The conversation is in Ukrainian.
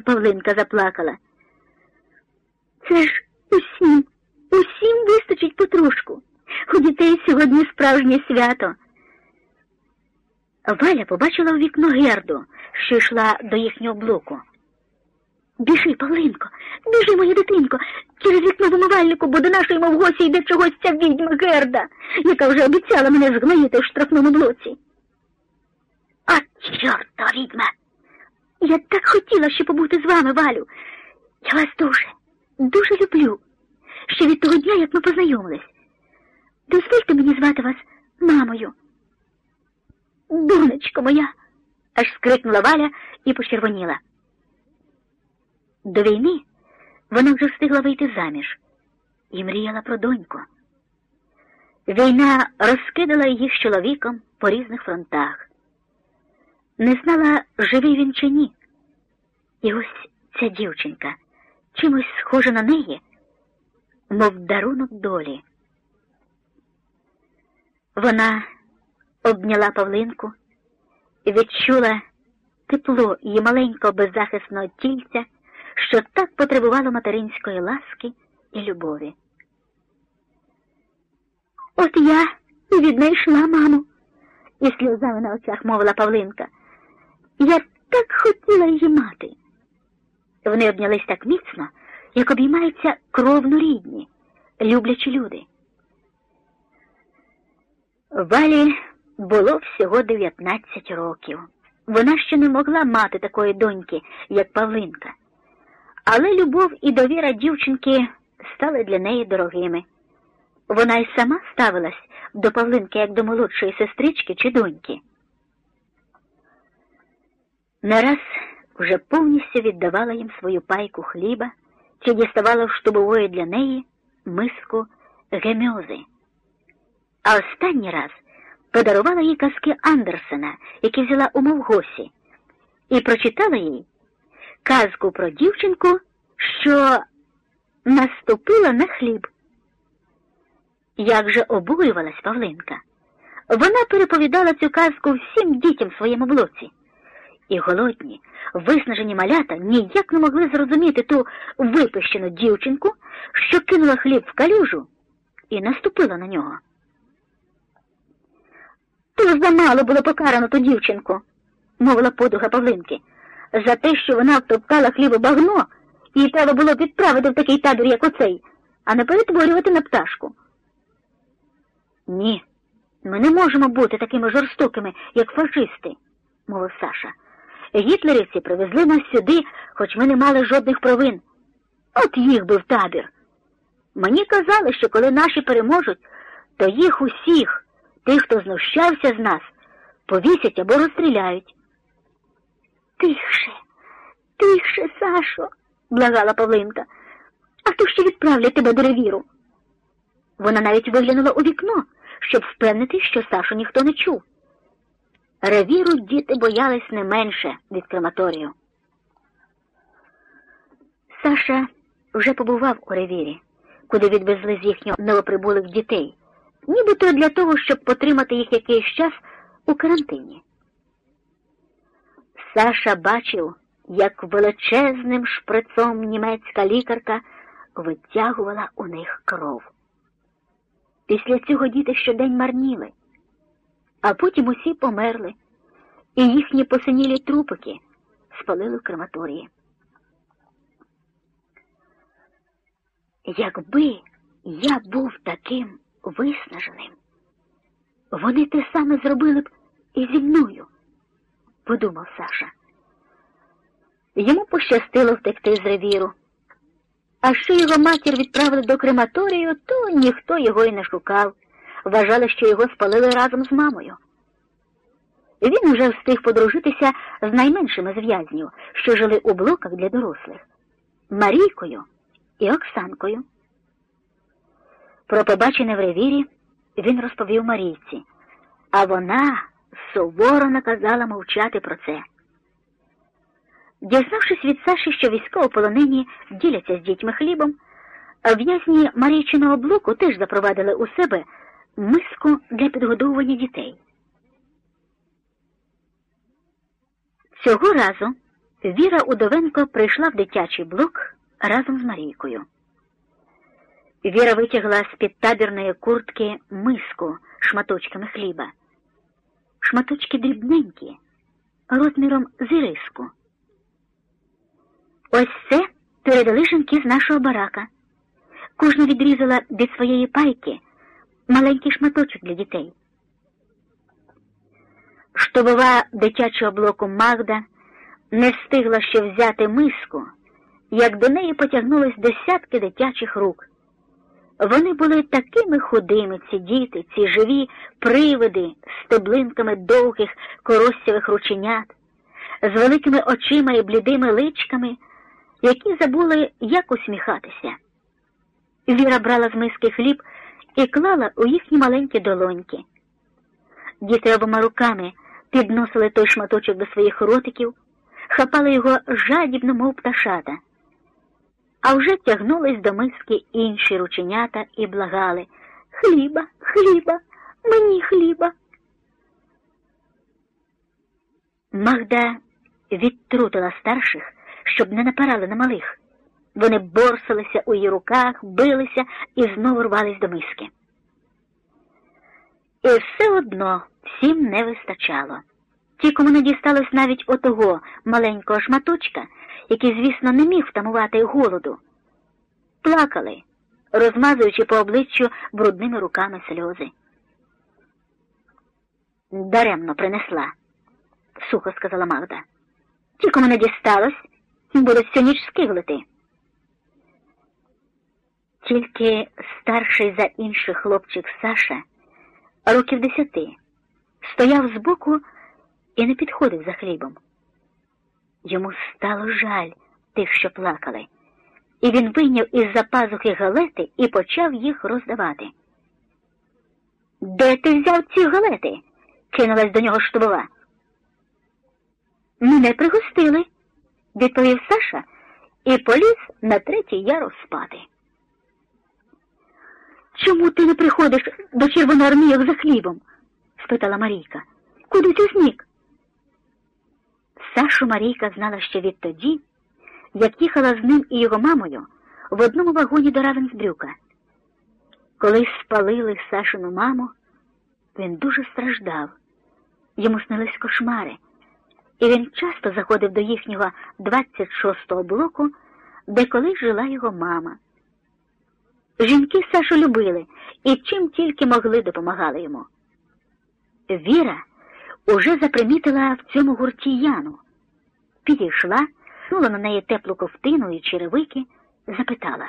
Павлинка заплакала. Це ж усім, усім вистачить потрошку. У дітей сьогодні справжнє свято. Валя побачила у вікно герду, що йшла до їхнього блоку. Біжи, Павлинко, біжи, моя дитинко, через вікно в умивальнику, бо до нашої мов гості йде чогось ця відьма Герда, яка вже обіцяла мене згноїти в штрафному блоці. А чорта відьма! Я так хотіла ще побути з вами, Валю. Я вас дуже, дуже люблю. Ще від того дня, як ми познайомились. Дозвольте мені звати вас мамою. Донечко моя, аж скрикнула Валя і почервоніла. До війни вона вже встигла вийти заміж і мріяла про доньку. Війна розкидала її з чоловіком по різних фронтах. Не знала, живий він чи ні. І ось ця дівчинка чимось схожа на неї, мов дарунок долі. Вона обняла Павлинку і відчула тепло її маленького беззахисного тільця, що так потребувало материнської ласки і любові. От я і віднайшла маму, і сльозами на очах мовила Павлинка. Я так хотіла її мати. Вони обнялись так міцно, як обіймаються кровно рідні, люблячі люди. Валі було всього 19 років. Вона ще не могла мати такої доньки, як Павлинка. Але любов і довіра дівчинки стали для неї дорогими. Вона й сама ставилась до Павлинки як до молодшої сестрички чи доньки. Не раз вже повністю віддавала їм свою пайку хліба чи діставала в штубової для неї миску гемьози. А останній раз подарувала їй казки Андерсена, які взяла у Мовгосі, і прочитала їй казку про дівчинку, що наступила на хліб. Як же обурювалась Павлинка. Вона переповідала цю казку всім дітям в своєму блоці. І голодні, виснажені малята ніяк не могли зрозуміти ту випищену дівчинку, що кинула хліб в калюжу і наступила на нього. То замало було покарано ту дівчинку, мовила подуга Павлинки, за те, що вона втоптала хліб у багно, їй треба було відправити в такий табір, як оцей, а не перетворювати на пташку. Ні, ми не можемо бути такими жорстокими, як фашисти, мовив Саша. Гітлерівці привезли нас сюди, хоч ми не мали жодних провин. От їх би в табір. Мені казали, що коли наші переможуть, то їх усіх, тих, хто знущався з нас, повісять або розстріляють. Тихше, тихше, Сашо, благала Павлинка, а то ще відправлять тебе до ревіру. Вона навіть виглянула у вікно, щоб впевнити, що Сашу ніхто не чув. Ревіру діти боялись не менше від крематорію. Саша вже побував у ревірі, куди відвезли з їхнього новоприбулих дітей, нібито для того, щоб потримати їх якийсь час у карантині. Саша бачив, як величезним шприцом німецька лікарка витягувала у них кров. Після цього діти щодень марніли, а потім усі померли, і їхні посинілі трупики спалили в крематорії. Якби я був таким виснаженим, вони те саме зробили б і зі мною, подумав Саша. Йому пощастило втекти з ревіру. А що його матір відправили до крематорію, то ніхто його й не шукав. Вважали, що його спалили разом з мамою. Він уже встиг подружитися з найменшими з в'язнів, що жили у блоках для дорослих Марійкою і Оксанкою. Про побачене в ревірі він розповів Марійці, а вона суворо наказала мовчати про це. Дізнавшись від Саші, що військовополонені діляться з дітьми хлібом, в'язні Марійчиного блоку теж запровадили у себе миску для підгодовування дітей. Цього разу Віра Удовенко прийшла в дитячий блок разом з Марійкою. Віра витягла з-під табірної куртки миску шматочками хліба. Шматочки дрібненькі, розміром з іриску. Ось це передали жінки з нашого барака. Кожна відрізала від своєї пайки маленький шматочок для дітей. Штабова дитячого блоку Магда не встигла ще взяти миску, як до неї потягнулись десятки дитячих рук. Вони були такими худими, ці діти, ці живі привиди з стеблинками довгих коростєвих рученят, з великими очима і блідими личками, які забули, як усміхатися. Віра брала з миски хліб і клала у їхні маленькі долоньки. Діти обома руками підносили той шматочок до своїх ротиків, хапали його жадібно, мов пташата. А вже тягнулись до миски інші рученята і благали Хліба, хліба, мені хліба. Магда відтрутила старших, щоб не напирали на малих. Вони борсалися у її руках, билися і знову рвались до миски. І все одно всім не вистачало. Ті, кому не дісталось навіть отого маленького шматочка, який, звісно, не міг втамувати голоду, плакали, розмазуючи по обличчю брудними руками сльози. Даремно принесла, сухо сказала Магда. Ті, кому не дісталось, будуть всю ніч скиглити. Тільки старший за інших хлопчик Саша, років десяти, стояв збоку і не підходив за хлібом. Йому стало жаль тих, що плакали, і він вийняв із за пазухи галети і почав їх роздавати. Де ти взяв ці галети? кинулась до нього штубова. Мене пригостили, відповів Саша і поліз на третій ярус спати. Чому ти не приходиш до червоноармійок за хлібом? спитала Марійка. Куди ти зник? Сашу Марійка знала ще відтоді, як їхала з ним і його мамою в одному вагоні до Равенсбрюка. Коли спалили Сашину маму, він дуже страждав. Йому снились кошмари, і він часто заходив до їхнього 26-го блоку, де колись жила його мама. Жінки Сашу любили і чим тільки могли допомагали йому. Віра уже запримітила в цьому гурті Яну, підійшла, сунула на неї теплу ковтину і черевики, запитала